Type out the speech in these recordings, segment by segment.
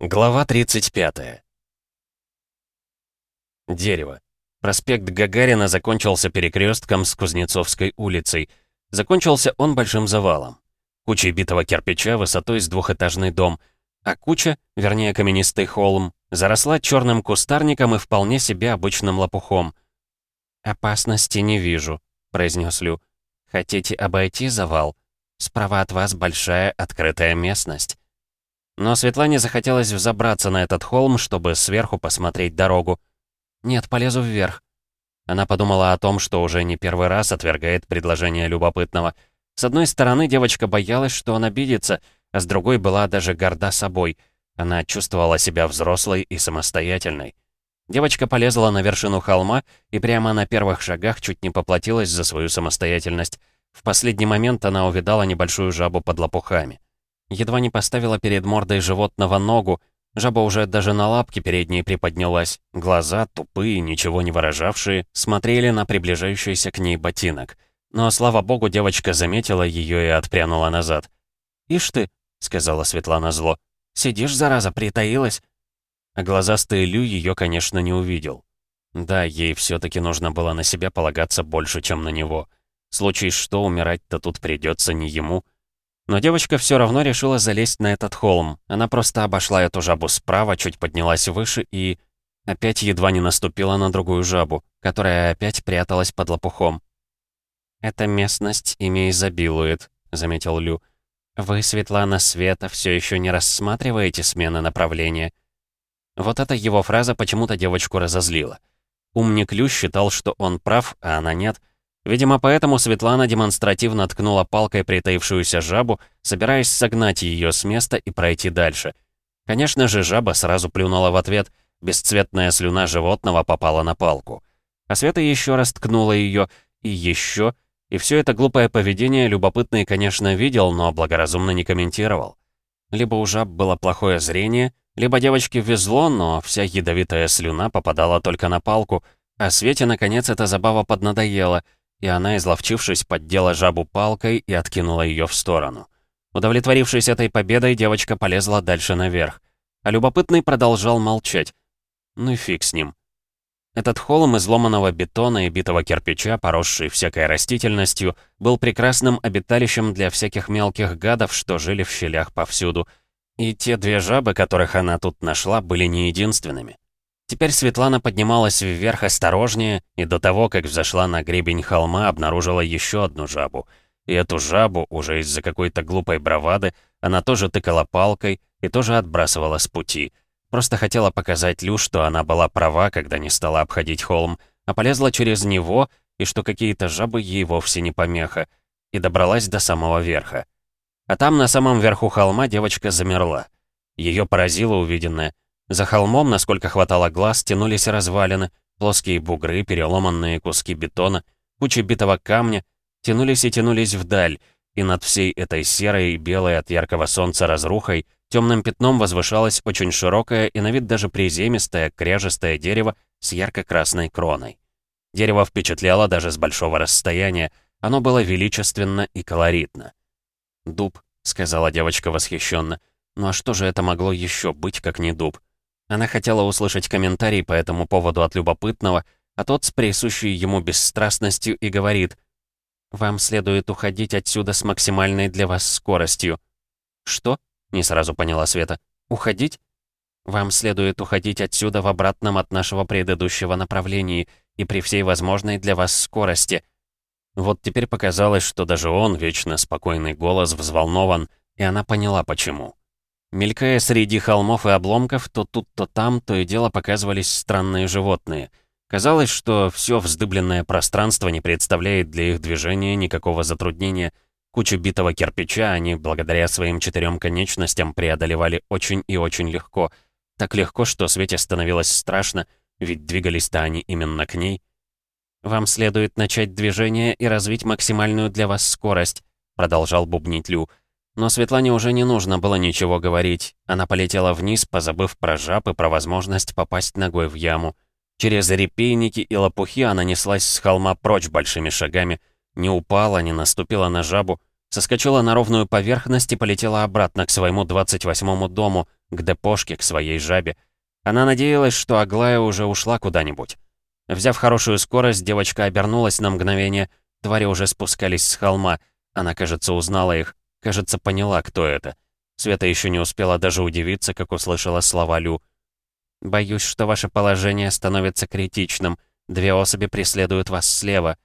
Глава 35. Дерево. Проспект Гагарина закончился перекрестком с Кузнецовской улицей. Закончился он большим завалом. Кучей битого кирпича высотой с двухэтажный дом, а куча, вернее каменистый холм, заросла черным кустарником и вполне себе обычным лопухом. «Опасности не вижу», — произнес Лю. «Хотите обойти завал? Справа от вас большая открытая местность». Но Светлане захотелось взобраться на этот холм, чтобы сверху посмотреть дорогу. «Нет, полезу вверх». Она подумала о том, что уже не первый раз отвергает предложение любопытного. С одной стороны, девочка боялась, что он обидится, а с другой была даже горда собой. Она чувствовала себя взрослой и самостоятельной. Девочка полезла на вершину холма и прямо на первых шагах чуть не поплатилась за свою самостоятельность. В последний момент она увидала небольшую жабу под лопухами. Едва не поставила перед мордой животного ногу, жаба уже даже на лапке передней приподнялась. Глаза, тупые, ничего не выражавшие, смотрели на приближающийся к ней ботинок. Но, слава богу, девочка заметила ее и отпрянула назад. «Ишь ты», — сказала Светлана зло, — «сидишь, зараза, притаилась». А глазастый Лю ее, конечно, не увидел. Да, ей все таки нужно было на себя полагаться больше, чем на него. Случай что, умирать-то тут придется не ему — но девочка все равно решила залезть на этот холм. Она просто обошла эту жабу справа, чуть поднялась выше и... Опять едва не наступила на другую жабу, которая опять пряталась под лопухом. «Эта местность ими изобилует», — заметил Лю. «Вы, Светлана Света, все еще не рассматриваете смены направления?» Вот эта его фраза почему-то девочку разозлила. Умник Лю считал, что он прав, а она нет, Видимо, поэтому Светлана демонстративно ткнула палкой притаившуюся жабу, собираясь согнать ее с места и пройти дальше. Конечно же, жаба сразу плюнула в ответ, бесцветная слюна животного попала на палку. А Света еще раз ткнула ее, и еще, и все это глупое поведение любопытный, конечно, видел, но благоразумно не комментировал. Либо у жаб было плохое зрение, либо девочке везло, но вся ядовитая слюна попадала только на палку, а Свете, наконец, эта забава поднадоела — и она, изловчившись, поддела жабу палкой и откинула ее в сторону. Удовлетворившись этой победой, девочка полезла дальше наверх. А любопытный продолжал молчать. Ну и фиг с ним. Этот холм из ломаного бетона и битого кирпича, поросший всякой растительностью, был прекрасным обиталищем для всяких мелких гадов, что жили в щелях повсюду. И те две жабы, которых она тут нашла, были не единственными. Теперь Светлана поднималась вверх осторожнее, и до того, как взошла на гребень холма, обнаружила еще одну жабу. И эту жабу, уже из-за какой-то глупой бравады, она тоже тыкала палкой и тоже отбрасывала с пути. Просто хотела показать Лю, что она была права, когда не стала обходить холм, а полезла через него, и что какие-то жабы ей вовсе не помеха, и добралась до самого верха. А там, на самом верху холма, девочка замерла. Ее поразило увиденное — за холмом, насколько хватало глаз, тянулись развалины, плоские бугры, переломанные куски бетона, кучи битого камня, тянулись и тянулись вдаль, и над всей этой серой и белой от яркого солнца разрухой темным пятном возвышалось очень широкое и на вид даже приземистое, кряжестое дерево с ярко-красной кроной. Дерево впечатляло даже с большого расстояния, оно было величественно и колоритно. «Дуб», — сказала девочка восхищенно. «Ну а что же это могло еще быть, как не дуб?» Она хотела услышать комментарий по этому поводу от любопытного, а тот с присущей ему бесстрастностью и говорит «Вам следует уходить отсюда с максимальной для вас скоростью». «Что?» — не сразу поняла Света. «Уходить?» «Вам следует уходить отсюда в обратном от нашего предыдущего направлении и при всей возможной для вас скорости». Вот теперь показалось, что даже он, вечно спокойный голос, взволнован, и она поняла, почему. Мелькая среди холмов и обломков, то тут, то там, то и дело показывались странные животные. Казалось, что все вздыбленное пространство не представляет для их движения никакого затруднения. Кучу битого кирпича они, благодаря своим четырем конечностям, преодолевали очень и очень легко. Так легко, что Свете становилось страшно, ведь двигались-то они именно к ней. «Вам следует начать движение и развить максимальную для вас скорость», продолжал бубнить Лю. Но Светлане уже не нужно было ничего говорить. Она полетела вниз, позабыв про жаб и про возможность попасть ногой в яму. Через репейники и лопухи она неслась с холма прочь большими шагами. Не упала, не наступила на жабу. Соскочила на ровную поверхность и полетела обратно к своему 28-му дому, к депошке, к своей жабе. Она надеялась, что Аглая уже ушла куда-нибудь. Взяв хорошую скорость, девочка обернулась на мгновение. Твари уже спускались с холма. Она, кажется, узнала их. Кажется, поняла, кто это. Света еще не успела даже удивиться, как услышала слова Лю. «Боюсь, что ваше положение становится критичным. Две особи преследуют вас слева».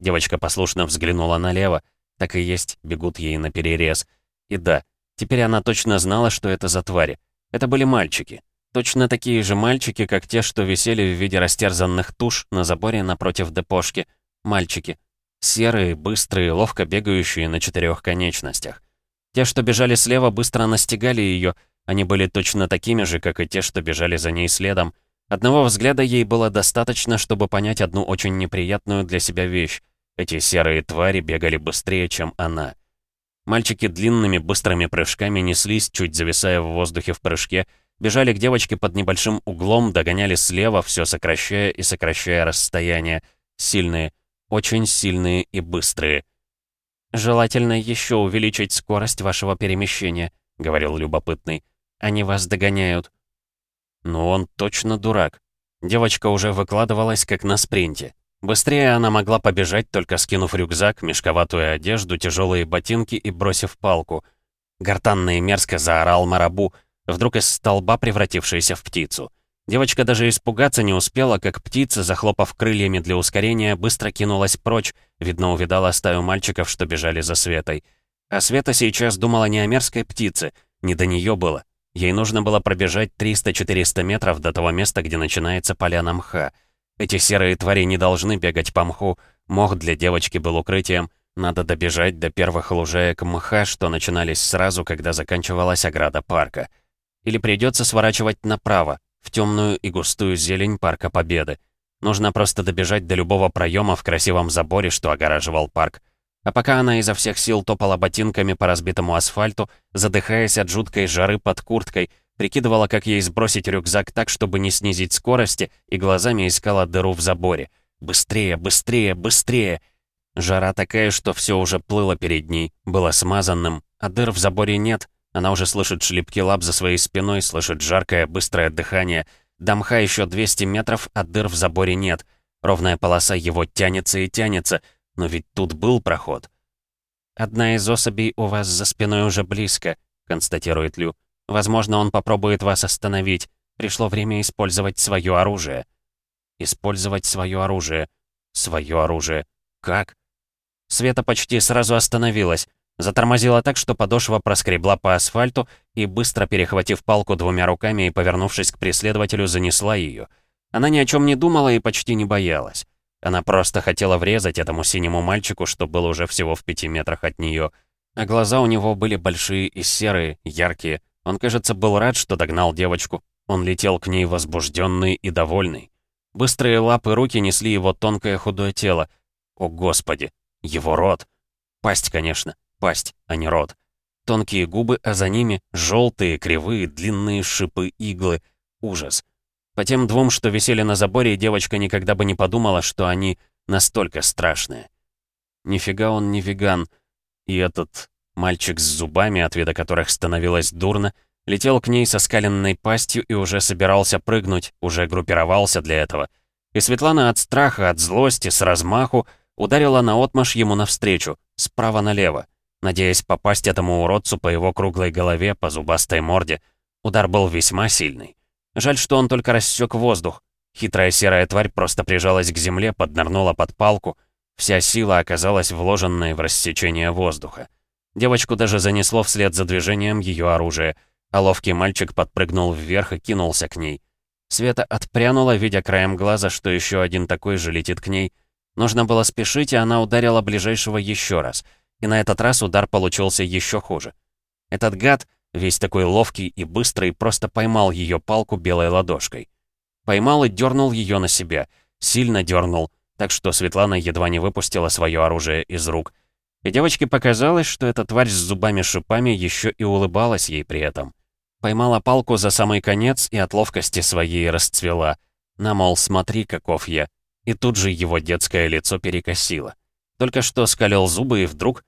Девочка послушно взглянула налево. Так и есть, бегут ей на перерез. И да, теперь она точно знала, что это за твари. Это были мальчики. Точно такие же мальчики, как те, что висели в виде растерзанных туш на заборе напротив депошки. Мальчики. Серые, быстрые, ловко бегающие на четырех конечностях. Те, что бежали слева, быстро настигали ее. Они были точно такими же, как и те, что бежали за ней следом. Одного взгляда ей было достаточно, чтобы понять одну очень неприятную для себя вещь. Эти серые твари бегали быстрее, чем она. Мальчики длинными быстрыми прыжками неслись, чуть зависая в воздухе в прыжке, бежали к девочке под небольшим углом, догоняли слева, все сокращая и сокращая расстояние. Сильные, очень сильные и быстрые. «Желательно еще увеличить скорость вашего перемещения», — говорил любопытный. «Они вас догоняют». «Ну он точно дурак. Девочка уже выкладывалась как на спринте. Быстрее она могла побежать, только скинув рюкзак, мешковатую одежду, тяжелые ботинки и бросив палку. Гортанно и мерзко заорал марабу, вдруг из столба превратившийся в птицу. Девочка даже испугаться не успела, как птица, захлопав крыльями для ускорения, быстро кинулась прочь, видно, увидала стаю мальчиков, что бежали за Светой. А Света сейчас думала не о мерзкой птице, не до нее было. Ей нужно было пробежать 300-400 метров до того места, где начинается поляна мха — эти серые твари не должны бегать по мху. Мох для девочки был укрытием. Надо добежать до первых лужаек мха, что начинались сразу, когда заканчивалась ограда парка. Или придется сворачивать направо, в темную и густую зелень Парка Победы. Нужно просто добежать до любого проема в красивом заборе, что огораживал парк. А пока она изо всех сил топала ботинками по разбитому асфальту, задыхаясь от жуткой жары под курткой, Прикидывала, как ей сбросить рюкзак так, чтобы не снизить скорости, и глазами искала дыру в заборе. Быстрее, быстрее, быстрее! Жара такая, что все уже плыло перед ней, было смазанным, а дыр в заборе нет. Она уже слышит шлепки лап за своей спиной, слышит жаркое, быстрое дыхание. До мха еще 200 метров, а дыр в заборе нет. Ровная полоса его тянется и тянется, но ведь тут был проход. «Одна из особей у вас за спиной уже близко», — констатирует Лю. Возможно, он попробует вас остановить. Пришло время использовать свое оружие. Использовать свое оружие. Свое оружие. Как? Света почти сразу остановилась. Затормозила так, что подошва проскребла по асфальту и, быстро перехватив палку двумя руками и повернувшись к преследователю, занесла ее. Она ни о чем не думала и почти не боялась. Она просто хотела врезать этому синему мальчику, что был уже всего в пяти метрах от нее. А глаза у него были большие и серые, яркие, он, кажется, был рад, что догнал девочку. Он летел к ней возбужденный и довольный. Быстрые лапы руки несли его тонкое худое тело. О, Господи! Его рот! Пасть, конечно. Пасть, а не рот. Тонкие губы, а за ними желтые, кривые, длинные шипы иглы. Ужас. По тем двум, что висели на заборе, девочка никогда бы не подумала, что они настолько страшные. Нифига он не веган. И этот Мальчик с зубами, от вида которых становилось дурно, летел к ней со скаленной пастью и уже собирался прыгнуть, уже группировался для этого. И Светлана от страха, от злости, с размаху ударила наотмашь ему навстречу, справа налево, надеясь попасть этому уродцу по его круглой голове, по зубастой морде. Удар был весьма сильный. Жаль, что он только рассек воздух. Хитрая серая тварь просто прижалась к земле, поднырнула под палку. Вся сила оказалась вложенной в рассечение воздуха. Девочку даже занесло вслед за движением ее оружия, а ловкий мальчик подпрыгнул вверх и кинулся к ней. Света отпрянула, видя краем глаза, что еще один такой же летит к ней. Нужно было спешить, и она ударила ближайшего еще раз. И на этот раз удар получился еще хуже. Этот гад, весь такой ловкий и быстрый, просто поймал ее палку белой ладошкой. Поймал и дернул ее на себя. Сильно дернул, так что Светлана едва не выпустила свое оружие из рук — и девочке показалось, что эта тварь с зубами-шипами еще и улыбалась ей при этом. Поймала палку за самый конец и от ловкости своей расцвела. На, мол, смотри, каков я. И тут же его детское лицо перекосило. Только что скалил зубы и вдруг...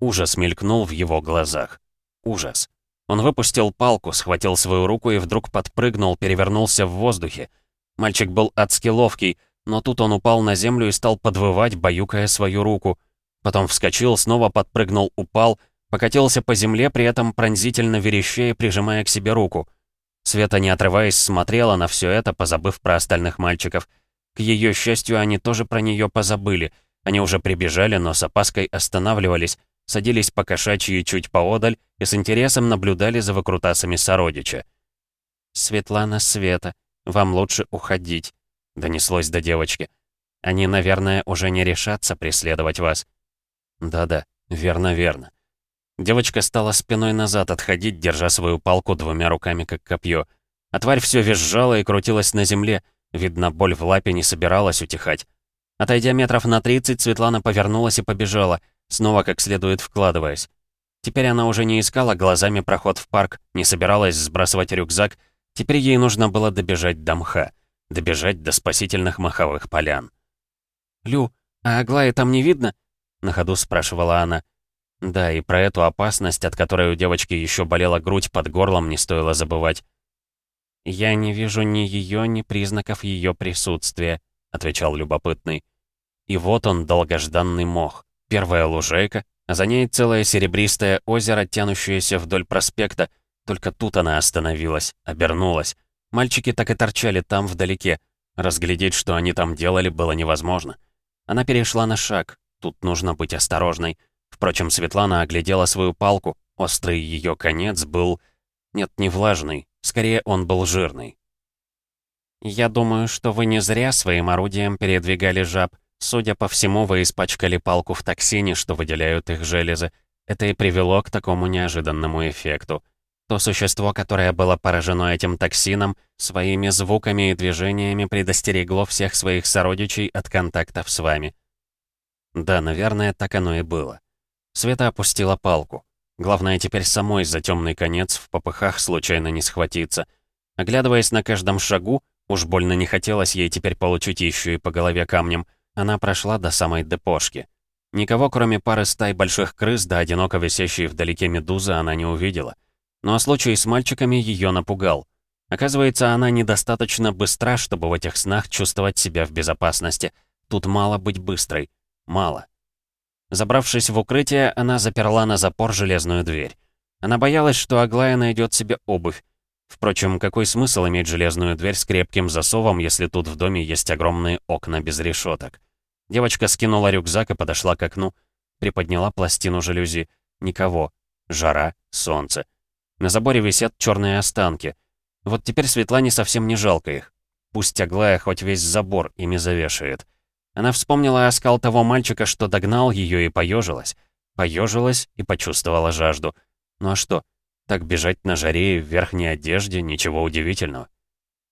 Ужас мелькнул в его глазах. Ужас. Он выпустил палку, схватил свою руку и вдруг подпрыгнул, перевернулся в воздухе. Мальчик был адски ловкий, но тут он упал на землю и стал подвывать, баюкая свою руку. Потом вскочил, снова подпрыгнул, упал, покатился по земле, при этом пронзительно верещая, прижимая к себе руку. Света, не отрываясь, смотрела на все это, позабыв про остальных мальчиков. К ее счастью, они тоже про нее позабыли. Они уже прибежали, но с опаской останавливались, садились по кошачьи чуть поодаль и с интересом наблюдали за выкрутасами сородича. «Светлана, Света, вам лучше уходить», — донеслось до девочки. «Они, наверное, уже не решатся преследовать вас». «Да-да, верно-верно». Девочка стала спиной назад отходить, держа свою палку двумя руками, как копье. А тварь все визжала и крутилась на земле. Видно, боль в лапе не собиралась утихать. Отойдя метров на 30, Светлана повернулась и побежала, снова как следует вкладываясь. Теперь она уже не искала глазами проход в парк, не собиралась сбрасывать рюкзак. Теперь ей нужно было добежать до мха, добежать до спасительных маховых полян. «Лю, а Аглая там не видно?» — на ходу спрашивала она. Да, и про эту опасность, от которой у девочки еще болела грудь под горлом, не стоило забывать. «Я не вижу ни ее, ни признаков ее присутствия», — отвечал любопытный. И вот он, долгожданный мох. Первая лужайка, а за ней целое серебристое озеро, тянущееся вдоль проспекта. Только тут она остановилась, обернулась. Мальчики так и торчали там вдалеке. Разглядеть, что они там делали, было невозможно. Она перешла на шаг. Тут нужно быть осторожной. Впрочем, Светлана оглядела свою палку. Острый ее конец был... Нет, не влажный. Скорее, он был жирный. «Я думаю, что вы не зря своим орудием передвигали жаб», Судя по всему, вы испачкали палку в токсине, что выделяют их железы. Это и привело к такому неожиданному эффекту. То существо, которое было поражено этим токсином, своими звуками и движениями предостерегло всех своих сородичей от контактов с вами. Да, наверное, так оно и было. Света опустила палку. Главное теперь самой за темный конец в попыхах случайно не схватиться. Оглядываясь на каждом шагу, уж больно не хотелось ей теперь получить еще и по голове камнем — она прошла до самой депошки. Никого, кроме пары стай больших крыс да одиноко висящей вдалеке медузы, она не увидела. Но случай с мальчиками ее напугал. Оказывается, она недостаточно быстра, чтобы в этих снах чувствовать себя в безопасности. Тут мало быть быстрой. Мало. Забравшись в укрытие, она заперла на запор железную дверь. Она боялась, что Аглая найдет себе обувь. Впрочем, какой смысл иметь железную дверь с крепким засовом, если тут в доме есть огромные окна без решеток? Девочка скинула рюкзак и подошла к окну. Приподняла пластину жалюзи. Никого. Жара, солнце. На заборе висят черные останки. Вот теперь Светлане совсем не жалко их. Пусть Аглая хоть весь забор ими завешает. Она вспомнила оскал того мальчика, что догнал ее и поежилась. Поежилась и почувствовала жажду. Ну а что? Так бежать на жаре в верхней одежде, ничего удивительного.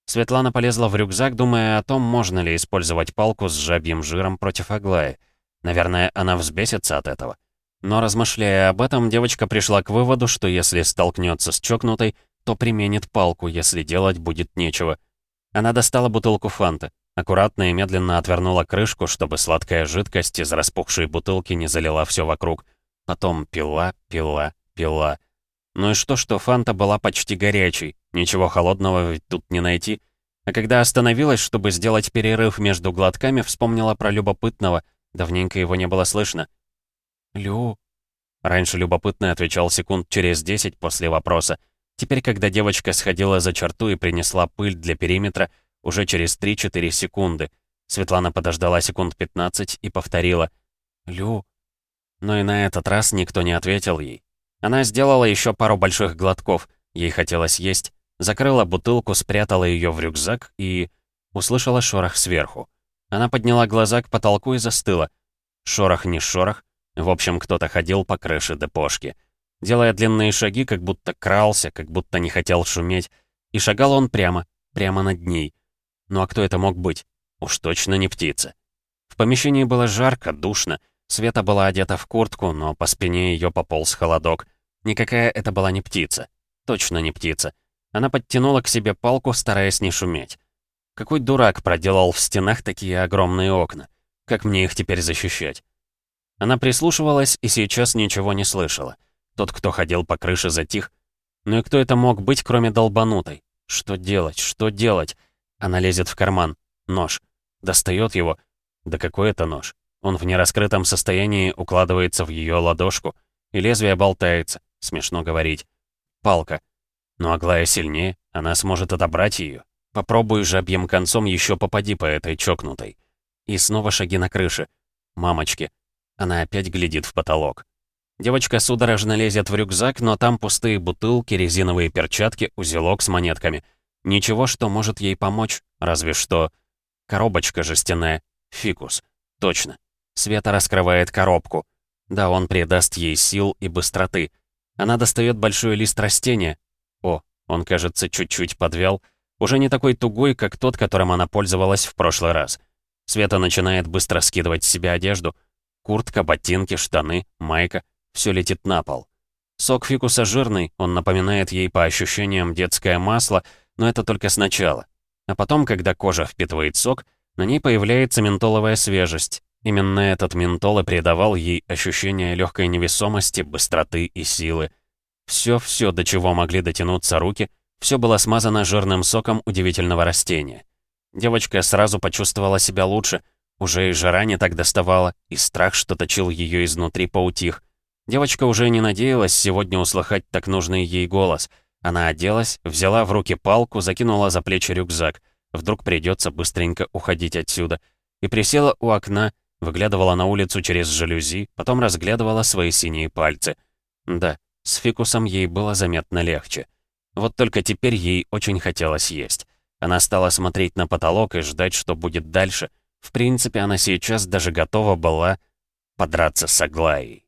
Светлана полезла в рюкзак, думая о том, можно ли использовать палку с жабьим жиром против Аглаи. Наверное, она взбесится от этого. Но размышляя об этом, девочка пришла к выводу, что если столкнется с чокнутой, то применит палку, если делать будет нечего. Она достала бутылку фанты, аккуратно и медленно отвернула крышку, чтобы сладкая жидкость из распухшей бутылки не залила все вокруг. Потом пила, пила, пила. Ну и что, что фанта была почти горячей, ничего холодного ведь тут не найти. А когда остановилась, чтобы сделать перерыв между глотками, вспомнила про любопытного, давненько его не было слышно. «Лю...» Раньше любопытный отвечал секунд через десять после вопроса. Теперь, когда девочка сходила за черту и принесла пыль для периметра, уже через 3-4 секунды. Светлана подождала секунд 15 и повторила «Лю...» Но и на этот раз никто не ответил ей. Она сделала еще пару больших глотков. Ей хотелось есть. Закрыла бутылку, спрятала ее в рюкзак и... Услышала шорох сверху. Она подняла глаза к потолку и застыла. Шорох не шорох. В общем, кто-то ходил по крыше депошки. Делая длинные шаги, как будто крался, как будто не хотел шуметь. И шагал он прямо, прямо над ней. Ну а кто это мог быть? Уж точно не птица. В помещении было жарко, душно. Света была одета в куртку, но по спине ее пополз холодок. Никакая это была не птица. Точно не птица. Она подтянула к себе палку, стараясь не шуметь. Какой дурак проделал в стенах такие огромные окна? Как мне их теперь защищать? Она прислушивалась и сейчас ничего не слышала. Тот, кто ходил по крыше, затих. Ну и кто это мог быть, кроме долбанутой? Что делать? Что делать? Она лезет в карман. Нож. Достает его. Да какой это нож? Он в нераскрытом состоянии укладывается в ее ладошку. И лезвие болтается. Смешно говорить. Палка. Но Аглая сильнее. Она сможет отобрать ее. Попробуй жабьим концом еще попади по этой чокнутой. И снова шаги на крыше. Мамочки. Она опять глядит в потолок. Девочка судорожно лезет в рюкзак, но там пустые бутылки, резиновые перчатки, узелок с монетками. Ничего, что может ей помочь, разве что... Коробочка жестяная. Фикус. Точно. Света раскрывает коробку. Да, он придаст ей сил и быстроты. Она достает большой лист растения. О, он, кажется, чуть-чуть подвял. Уже не такой тугой, как тот, которым она пользовалась в прошлый раз. Света начинает быстро скидывать с себя одежду. Куртка, ботинки, штаны, майка — все летит на пол. Сок фикуса жирный, он напоминает ей по ощущениям детское масло, но это только сначала. А потом, когда кожа впитывает сок, на ней появляется ментоловая свежесть. Именно этот ментол и придавал ей ощущение легкой невесомости, быстроты и силы. Все-все, до чего могли дотянуться руки, все было смазано жирным соком удивительного растения. Девочка сразу почувствовала себя лучше, уже и жара не так доставала, и страх, что точил ее изнутри, поутих. Девочка уже не надеялась сегодня услыхать так нужный ей голос. Она оделась, взяла в руки палку, закинула за плечи рюкзак. Вдруг придется быстренько уходить отсюда. И присела у окна, выглядывала на улицу через жалюзи, потом разглядывала свои синие пальцы. Да, с фикусом ей было заметно легче. Вот только теперь ей очень хотелось есть. Она стала смотреть на потолок и ждать, что будет дальше. В принципе, она сейчас даже готова была подраться с Аглаей.